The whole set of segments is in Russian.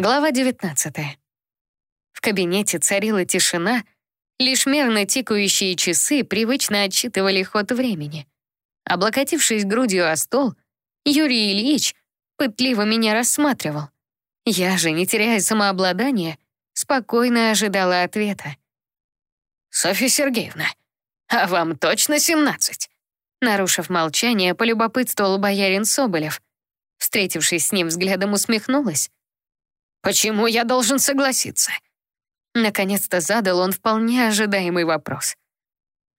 Глава 19. В кабинете царила тишина, лишь мерно тикающие часы привычно отчитывали ход времени. Облокотившись грудью о стол, Юрий Ильич пытливо меня рассматривал. Я же, не теряя самообладания, спокойно ожидала ответа. «Софья Сергеевна, а вам точно 17?» Нарушив молчание, полюбопытствовал боярин Соболев. Встретившись с ним взглядом, усмехнулась. Почему я должен согласиться? Наконец-то задал он вполне ожидаемый вопрос.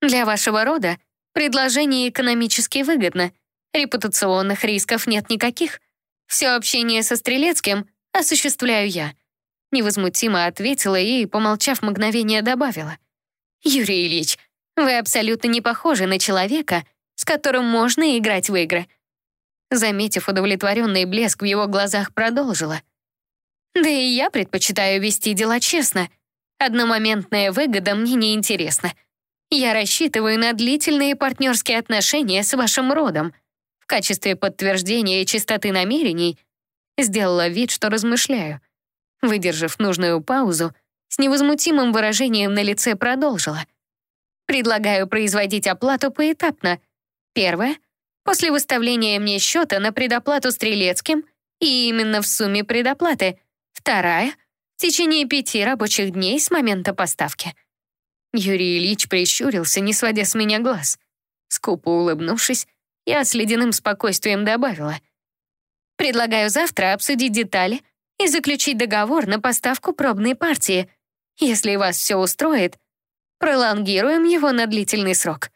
Для вашего рода предложение экономически выгодно. Репутационных рисков нет никаких. Все общение со Стрелецким осуществляю я. Невозмутимо ответила и, помолчав мгновение, добавила. Юрий Ильич, вы абсолютно не похожи на человека, с которым можно играть в игры. Заметив удовлетворенный блеск в его глазах, продолжила. Да и я предпочитаю вести дела честно. Одномоментная выгода мне не интересна. Я рассчитываю на длительные партнерские отношения с вашим родом. В качестве подтверждения чистоты намерений сделала вид, что размышляю. Выдержав нужную паузу, с невозмутимым выражением на лице продолжила. Предлагаю производить оплату поэтапно. Первое — после выставления мне счета на предоплату Стрелецким и именно в сумме предоплаты — Вторая — в течение пяти рабочих дней с момента поставки. Юрий Ильич прищурился, не сводя с меня глаз. Скупо улыбнувшись, я с ледяным спокойствием добавила. «Предлагаю завтра обсудить детали и заключить договор на поставку пробной партии. Если вас все устроит, пролонгируем его на длительный срок.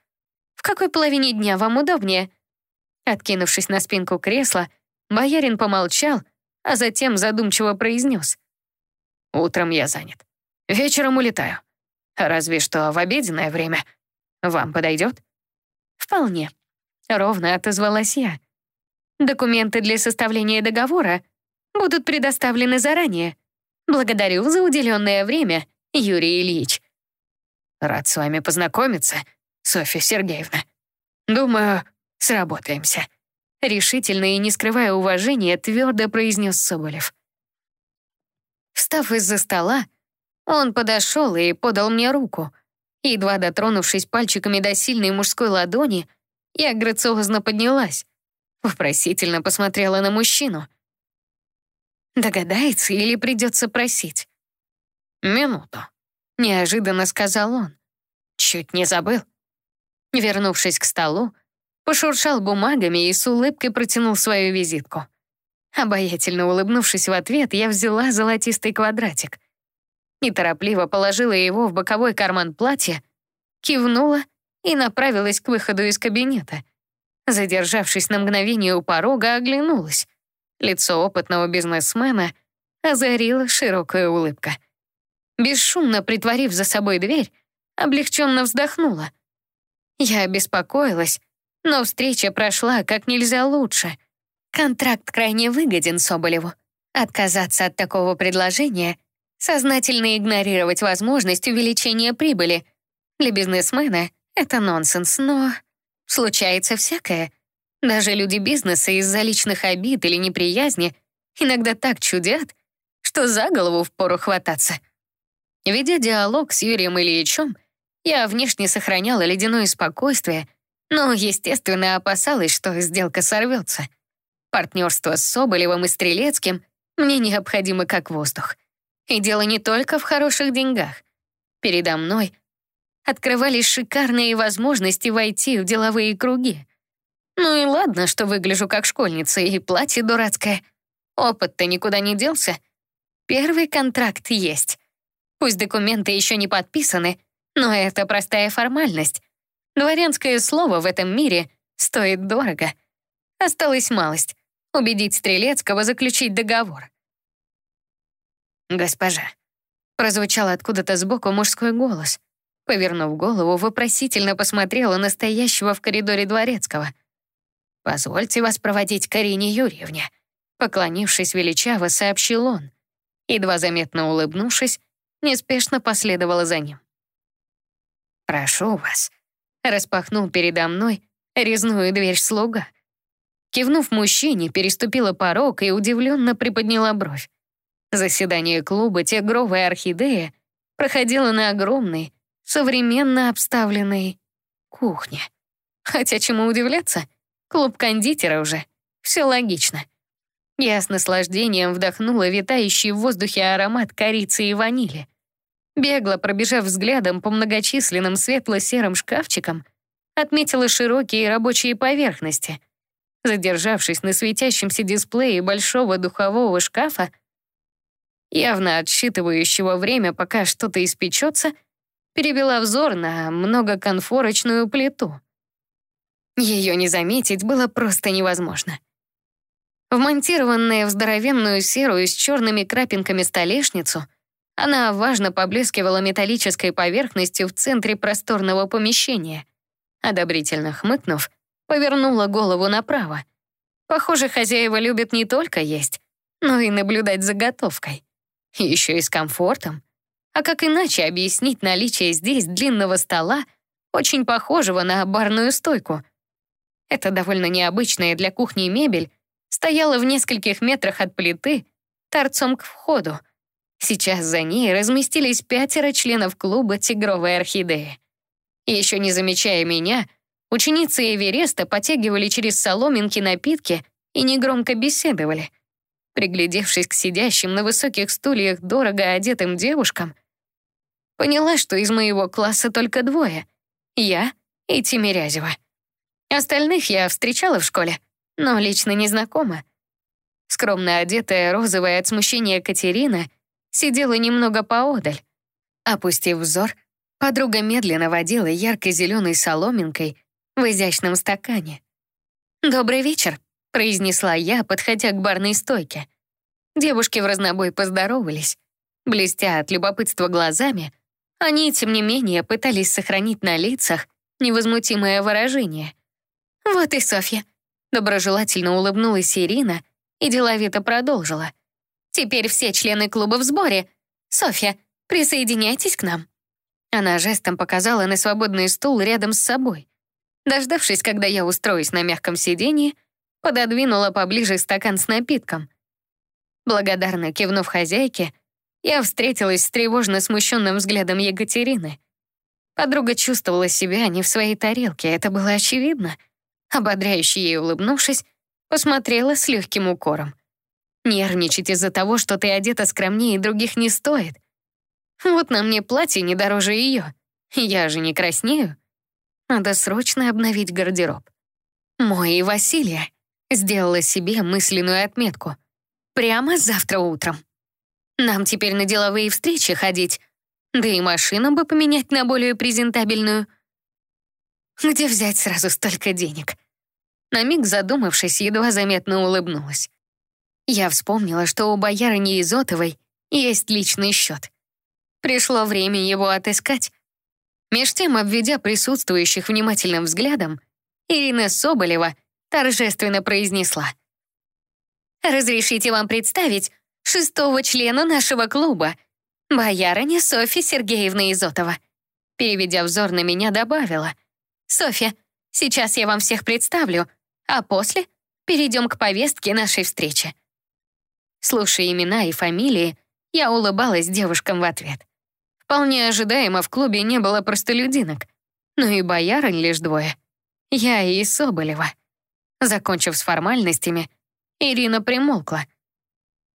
В какой половине дня вам удобнее?» Откинувшись на спинку кресла, боярин помолчал — а затем задумчиво произнес. «Утром я занят. Вечером улетаю. Разве что в обеденное время. Вам подойдет?» «Вполне», — ровно отозвалась я. «Документы для составления договора будут предоставлены заранее. Благодарю за уделенное время, Юрий Ильич». «Рад с вами познакомиться, Софья Сергеевна. Думаю, сработаемся» решительно и не скрывая уважения, твердо произнес Соболев. Встав из-за стола, он подошел и подал мне руку. Едва дотронувшись пальчиками до сильной мужской ладони, я грациозно поднялась, вопросительно посмотрела на мужчину. Догадается или придется просить? «Минуту», — неожиданно сказал он. «Чуть не забыл». Вернувшись к столу, пошуршал бумагами и с улыбкой протянул свою визитку. Обаятельно улыбнувшись в ответ, я взяла золотистый квадратик. Неторопливо положила его в боковой карман платья, кивнула и направилась к выходу из кабинета. Задержавшись на мгновение у порога, оглянулась. Лицо опытного бизнесмена озарила широкая улыбка. Бесшумно притворив за собой дверь, облегченно вздохнула. Я обеспокоилась, но встреча прошла как нельзя лучше. Контракт крайне выгоден Соболеву. Отказаться от такого предложения — сознательно игнорировать возможность увеличения прибыли. Для бизнесмена это нонсенс, но случается всякое. Даже люди бизнеса из-за личных обид или неприязни иногда так чудят, что за голову впору хвататься. Ведя диалог с Юрием Ильичем, я внешне сохраняла ледяное спокойствие — но, естественно, опасалась, что сделка сорвется. Партнерство с Соболевым и Стрелецким мне необходимо как воздух. И дело не только в хороших деньгах. Передо мной открывались шикарные возможности войти в деловые круги. Ну и ладно, что выгляжу как школьница и платье дурацкое. Опыт-то никуда не делся. Первый контракт есть. Пусть документы еще не подписаны, но это простая формальность. Дворянское слово в этом мире стоит дорого. Осталась малость — убедить Стрелецкого заключить договор. «Госпожа», — прозвучал откуда-то сбоку мужской голос. Повернув голову, вопросительно посмотрела на стоящего в коридоре Дворецкого. «Позвольте вас проводить к Арине Юрьевне», — поклонившись величаво, сообщил он. Едва заметно улыбнувшись, неспешно последовала за ним. «Прошу вас», распахнул передо мной резную дверь слуга. Кивнув мужчине, переступила порог и удивленно приподняла бровь. Заседание клуба «Тигровая орхидея» проходило на огромной, современно обставленной кухне. Хотя чему удивляться? Клуб кондитера уже. Все логично. Я с наслаждением вдохнула витающий в воздухе аромат корицы и ванили. Бегло пробежав взглядом по многочисленным светло-серым шкафчикам, отметила широкие рабочие поверхности. Задержавшись на светящемся дисплее большого духового шкафа, явно отсчитывающего время, пока что-то испечется, перевела взор на многоконфорочную плиту. Ее не заметить было просто невозможно. Вмонтированная в здоровенную серую с черными крапинками столешницу, она важно поблескивала металлической поверхностью в центре просторного помещения. Одобрительно хмыкнув, повернула голову направо. Похоже, хозяева любят не только есть, но и наблюдать за готовкой. Еще и с комфортом. А как иначе объяснить наличие здесь длинного стола, очень похожего на барную стойку? Это довольно необычная для кухни мебель стояла в нескольких метрах от плиты, торцом к входу. Сейчас за ней разместились пятеро членов клуба «Тигровая орхидея». Еще не замечая меня, ученицы Эвереста потягивали через соломинки напитки и негромко беседовали. Приглядевшись к сидящим на высоких стульях дорого одетым девушкам, Поняла, что из моего класса только двое. Я и Тимирязева. Остальных я встречала в школе, но лично не знакома. Скромно одетая розовая от смущения Катерина сидела немного поодаль. Опустив взор, подруга медленно водила ярко-зеленой соломинкой в изящном стакане. «Добрый вечер», — произнесла я, подходя к барной стойке. Девушки в разнобой поздоровались. Блестя от любопытства глазами, они, тем не менее, пытались сохранить на лицах невозмутимое выражение. «Вот и Софья», — доброжелательно улыбнулась Ирина и деловито продолжила. «Теперь все члены клуба в сборе. Софья, присоединяйтесь к нам». Она жестом показала на свободный стул рядом с собой. Дождавшись, когда я устроюсь на мягком сиденье, пододвинула поближе стакан с напитком. Благодарно кивнув хозяйке, я встретилась с тревожно смущенным взглядом Екатерины. Подруга чувствовала себя не в своей тарелке, это было очевидно. Ободряюще ей улыбнувшись, посмотрела с легким укором. Нервничать из-за того, что ты одета скромнее других не стоит. Вот на мне платье не дороже ее. Я же не краснею. Надо срочно обновить гардероб. Мой и Василия сделала себе мысленную отметку. Прямо завтра утром. Нам теперь на деловые встречи ходить, да и машину бы поменять на более презентабельную. Где взять сразу столько денег? На миг задумавшись, едва заметно улыбнулась. Я вспомнила, что у боярыни Изотовой есть личный счет. Пришло время его отыскать. Меж тем, обведя присутствующих внимательным взглядом, Ирина Соболева торжественно произнесла. «Разрешите вам представить шестого члена нашего клуба, боярыня Софья Сергеевна Изотова. Переведя взор на меня, добавила. «Софья, сейчас я вам всех представлю, а после перейдем к повестке нашей встречи». Слушая имена и фамилии, я улыбалась девушкам в ответ. Вполне ожидаемо в клубе не было простолюдинок, но и боярынь лишь двое. Я и Соболева. Закончив с формальностями, Ирина примолкла —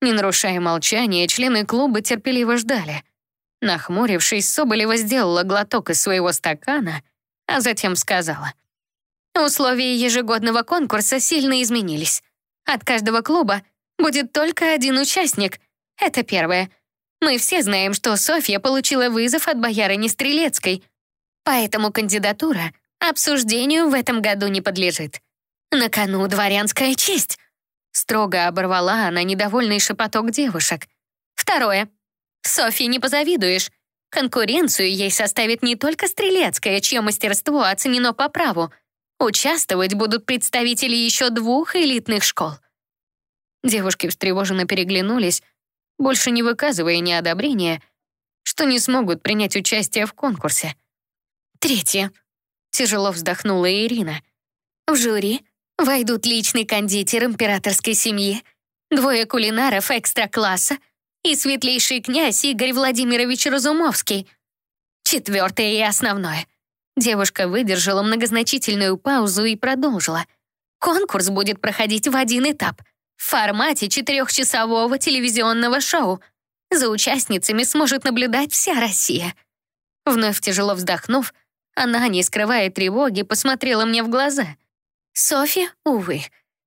не нарушая молчания, члены клуба терпеливо ждали. Нахмурившись, Соболева сделала глоток из своего стакана, а затем сказала. «Условия ежегодного конкурса сильно изменились. От каждого клуба будет только один участник. Это первое. Мы все знаем, что Софья получила вызов от боярыни Стрелецкой, поэтому кандидатура обсуждению в этом году не подлежит. На кону дворянская честь». Строго оборвала она недовольный шепоток девушек. Второе. Софье не позавидуешь. Конкуренцию ей составит не только Стрелецкая, чье мастерство оценено по праву. Участвовать будут представители еще двух элитных школ. Девушки встревоженно переглянулись, больше не выказывая неодобрения, что не смогут принять участие в конкурсе. Третье. Тяжело вздохнула Ирина. В жюри Войдут личный кондитер императорской семьи, двое кулинаров экстра-класса, и светлейший князь Игорь Владимирович Разумовский. Четвертое и основное. Девушка выдержала многозначительную паузу и продолжила. Конкурс будет проходить в один этап в формате четырехчасового телевизионного шоу. За участницами сможет наблюдать вся Россия. Вновь тяжело вздохнув, она, не скрывая тревоги, посмотрела мне в глаза. «Софья, увы,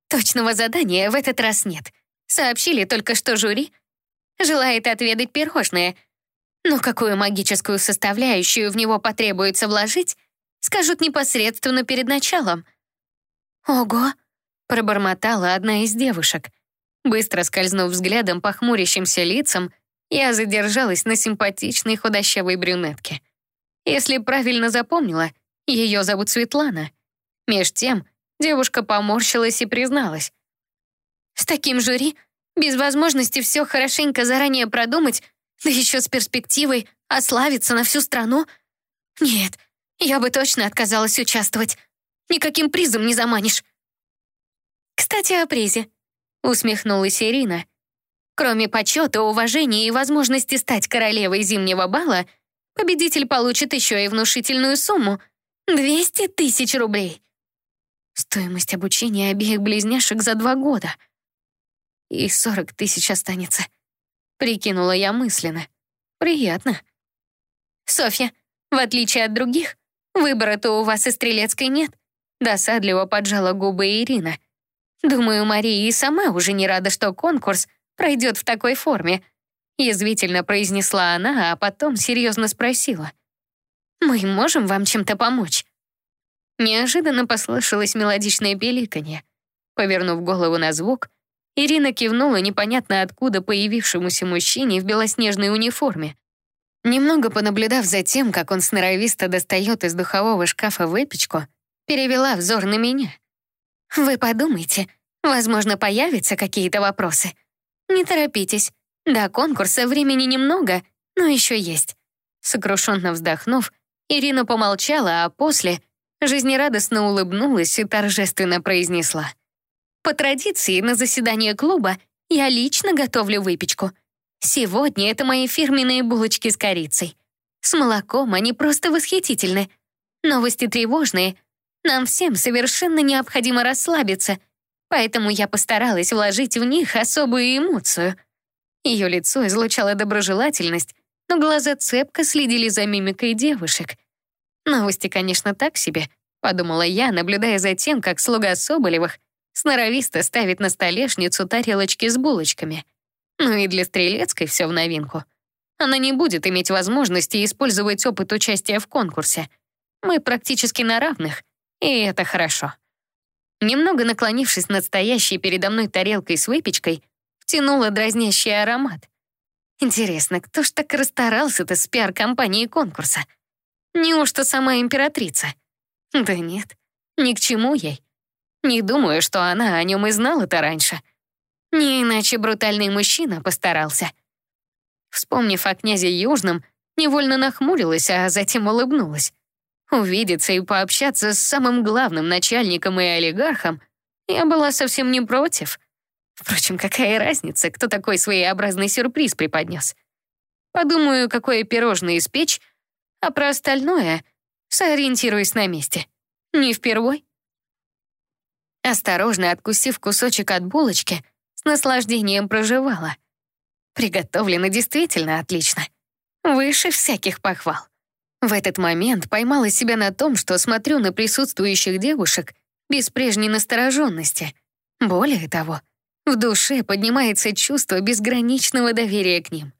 точного задания в этот раз нет. Сообщили только, что жюри желает отведать пирожное. Но какую магическую составляющую в него потребуется вложить, скажут непосредственно перед началом. «Ого!» — пробормотала одна из девушек. Быстро скользнув взглядом по хмурящимся лицам, я задержалась на симпатичной худощавой брюнетке. Если правильно запомнила, ее зовут Светлана. Меж тем девушка поморщилась и призналась. «С таким жюри, без возможности все хорошенько заранее продумать, да еще с перспективой ославиться на всю страну? Нет, я бы точно отказалась участвовать. Никаким призом не заманишь. Кстати, о призе. Усмехнулась Ирина. Кроме почета, уважения и возможности стать королевой зимнего бала, победитель получит еще и внушительную сумму — 200 тысяч рублей. Стоимость обучения обеих близняшек за два года. И 40 тысяч останется. Прикинула я мысленно. Приятно. Софья, в отличие от других, выбора-то у вас и Стрелецкой нет. Досадливо поджала губы Ирина. Думаю, Мария и сама уже не рада, что конкурс пройдет в такой форме. Язвительно произнесла она, а потом серьезно спросила. «Мы можем вам чем-то помочь?» Неожиданно послышалось мелодичное пеликанье. Повернув голову на звук, Ирина кивнула непонятно откуда появившемуся мужчине в белоснежной униформе. Немного понаблюдав за тем, как он сноровисто достает из духового шкафа выпечку, перевела взор на меня. «Вы подумайте, возможно, появятся какие-то вопросы. Не торопитесь. До конкурса времени немного, но еще есть». Сокрушенно вздохнув, Ирина помолчала, а после жизнерадостно улыбнулась и торжественно произнесла. «По традиции, на заседание клуба я лично готовлю выпечку. Сегодня это мои фирменные булочки с корицей. С молоком они просто восхитительны. Новости тревожные, нам всем совершенно необходимо расслабиться, поэтому я постаралась вложить в них особую эмоцию. Ее лицо излучало доброжелательность, но глаза цепко следили за мимикой девушек. Новости, конечно, так себе, подумала я, наблюдая за тем, как слуга Соболевых сноровисто ставит на столешницу тарелочки с булочками. Ну и для Стрелецкой все в новинку. Она не будет иметь возможности использовать опыт участия в конкурсе. Мы практически на равных — и это хорошо. Немного наклонившись над стоящей передо мной тарелкой с выпечкой, втянула дразнящий аромат. Интересно, кто ж так расстарался-то с пиар-компанией конкурса? Неужто сама императрица? Да нет, ни к чему ей. Не думаю, что она о нем и знала-то раньше. Не иначе брутальный мужчина постарался. Вспомнив о князе Южном, невольно нахмурилась, а затем улыбнулась. Увидеться и пообщаться с самым главным начальником и олигархом я была совсем не против. Впрочем, какая разница, кто такой своеобразный сюрприз преподнес. Подумаю, какое пирожное испечь, а про остальное сориентируюсь на месте. Не впервой. Осторожно откусив кусочек от булочки, с наслаждением проживала. Приготовлено действительно отлично. Выше всяких похвал. В этот момент поймала себя на том, что смотрю на присутствующих девушек без прежней настороженности. Более того, в душе поднимается чувство безграничного доверия к ним.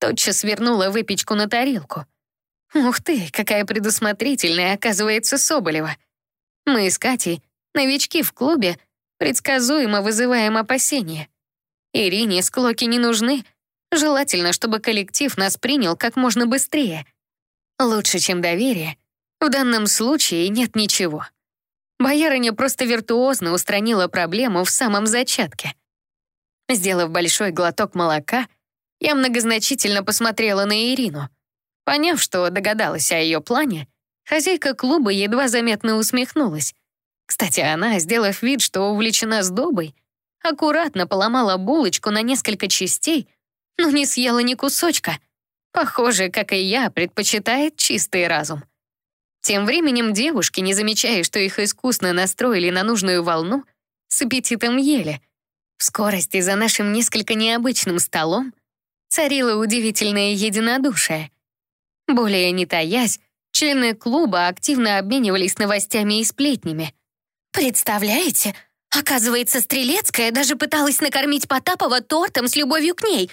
Тотчас вернула выпечку на тарелку. Ух ты, какая предусмотрительная оказывается Соболева. Мы с Катей, новички в клубе, предсказуемо вызываем опасения. Ирине склоки не нужны. Желательно, чтобы коллектив нас принял как можно быстрее — Лучше, чем доверие, в данном случае нет ничего. Боярыня просто виртуозно устранила проблему в самом зачатке. Сделав большой глоток молока, я многозначительно посмотрела на Ирину. Поняв, что догадалась о ее плане, хозяйка клуба едва заметно усмехнулась. Кстати, она, сделав вид, что увлечена сдобой, аккуратно поломала булочку на несколько частей, но не съела ни кусочка. Похоже, как и я, предпочитает чистый разум. Тем временем девушки, не замечая, что их искусно настроили на нужную волну, с аппетитом ели. В скорости за нашим несколько необычным столом царило удивительное единодушие. Более не таясь, члены клуба активно обменивались новостями и сплетнями. «Представляете, оказывается, Стрелецкая даже пыталась накормить Потапова тортом с любовью к ней»,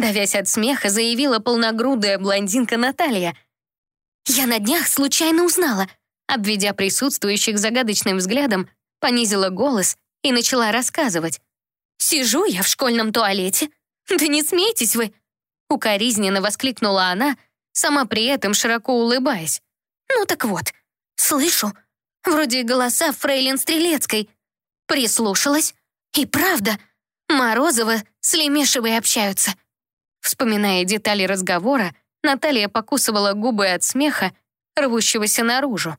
давясь от смеха, заявила полногрудая блондинка Наталья — «Я на днях случайно узнала», обведя присутствующих загадочным взглядом, понизила голос и начала рассказывать. «Сижу я в школьном туалете. Да не смейтесь вы!» Укоризненно воскликнула она, сама при этом широко улыбаясь. «Ну так вот, слышу, вроде голоса фрейлин Стрелецкой. Прислушалась, и правда, Морозова с Лемешевой общаются». Вспоминая детали разговора, Наталья покусывала губы от смеха, рвущегося наружу.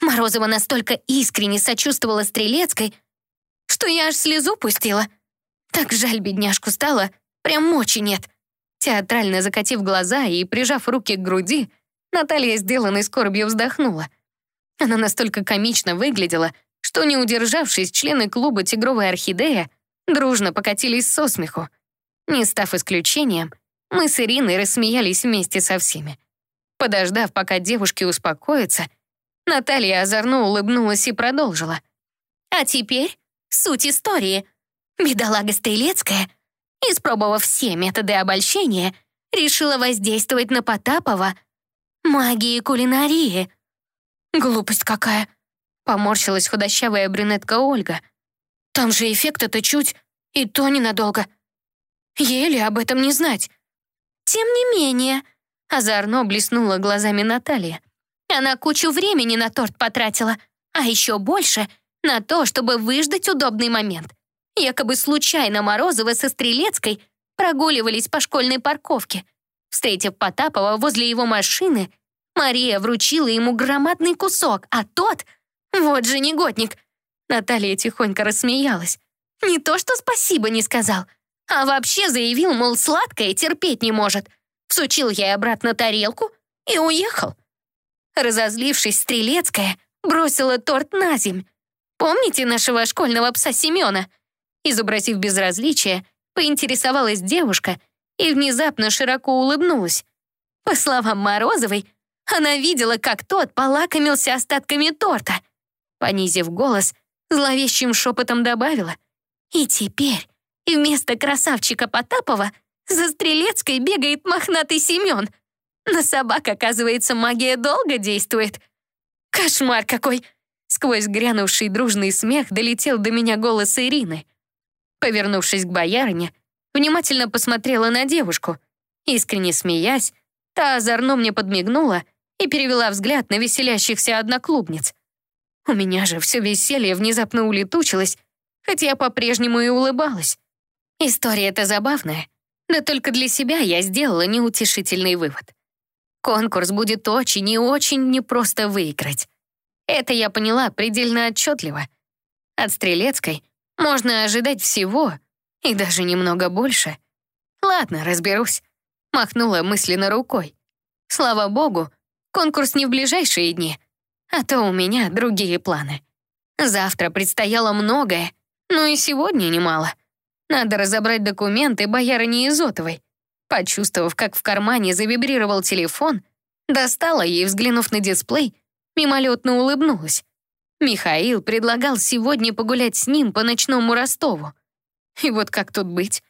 Морозова настолько искренне сочувствовала Стрелецкой, что я аж слезу пустила. Так жаль бедняжку стало, прям мочи нет. Театрально закатив глаза и прижав руки к груди, Наталья сделанной скорбью вздохнула. Она настолько комично выглядела, что, не удержавшись, члены клуба «Тигровая орхидея» дружно покатились со смеху. Не став исключением, мы с Ириной рассмеялись вместе со всеми. Подождав, пока девушки успокоятся, Наталья озорно улыбнулась и продолжила. «А теперь суть истории. Бедолага Стрелецкая, испробовав все методы обольщения, решила воздействовать на Потапова магией кулинарии. Глупость какая!» Поморщилась худощавая брюнетка Ольга. «Там же эффекта-то чуть, и то ненадолго. Еле об этом не знать. Тем не менее, озорно блеснула глазами Наталья. Она кучу времени на торт потратила, а еще больше на то, чтобы выждать удобный момент. Якобы случайно Морозова со Стрелецкой прогуливались по школьной парковке. Встретив Потапова возле его машины, Мария вручила ему громадный кусок, а тот... Вот же негодник! Наталья тихонько рассмеялась. Не то что спасибо не сказал — а вообще заявил, мол, сладкое терпеть не может. Всучил я обратно тарелку и уехал. Разозлившись, Стрелецкая бросила торт на земь. Помните нашего школьного пса Семена? Изобразив безразличие, поинтересовалась девушка и внезапно широко улыбнулась. По словам Морозовой, она видела, как тот полакомился остатками торта. Понизив голос, зловещим шепотом добавила. «И теперь и вместо красавчика Потапова за Стрелецкой бегает мохнатый Семен. На собак, оказывается, магия долго действует. Кошмар какой! Сквозь грянувший дружный смех долетел до меня голос Ирины. Повернувшись к боярине, внимательно посмотрела на девушку. Искренне смеясь, та озорно мне подмигнула и перевела взгляд на веселящихся одноклубниц. У меня же все веселье внезапно улетучилось, хотя я по-прежнему и улыбалась. История-то забавная, но только для себя я сделала неутешительный вывод. Конкурс будет очень и очень непросто выиграть. Это я поняла предельно отчетливо. От Стрелецкой можно ожидать всего, и даже немного больше. Ладно, разберусь. Махнула мысленно рукой. Слава богу, конкурс не в ближайшие дни, а то у меня другие планы. Завтра предстояло многое, но и сегодня немало. Надо разобрать документы боярыни Изотовой. Почувствовав, как в кармане завибрировал телефон, достала ей, взглянув на дисплей, мимолетно улыбнулась. Михаил предлагал сегодня погулять с ним по ночному Ростову. И вот как тут быть?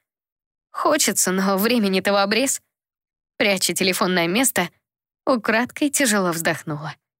Хочется, но времени-то в обрез. Пряча телефон на место, украдкой тяжело вздохнула.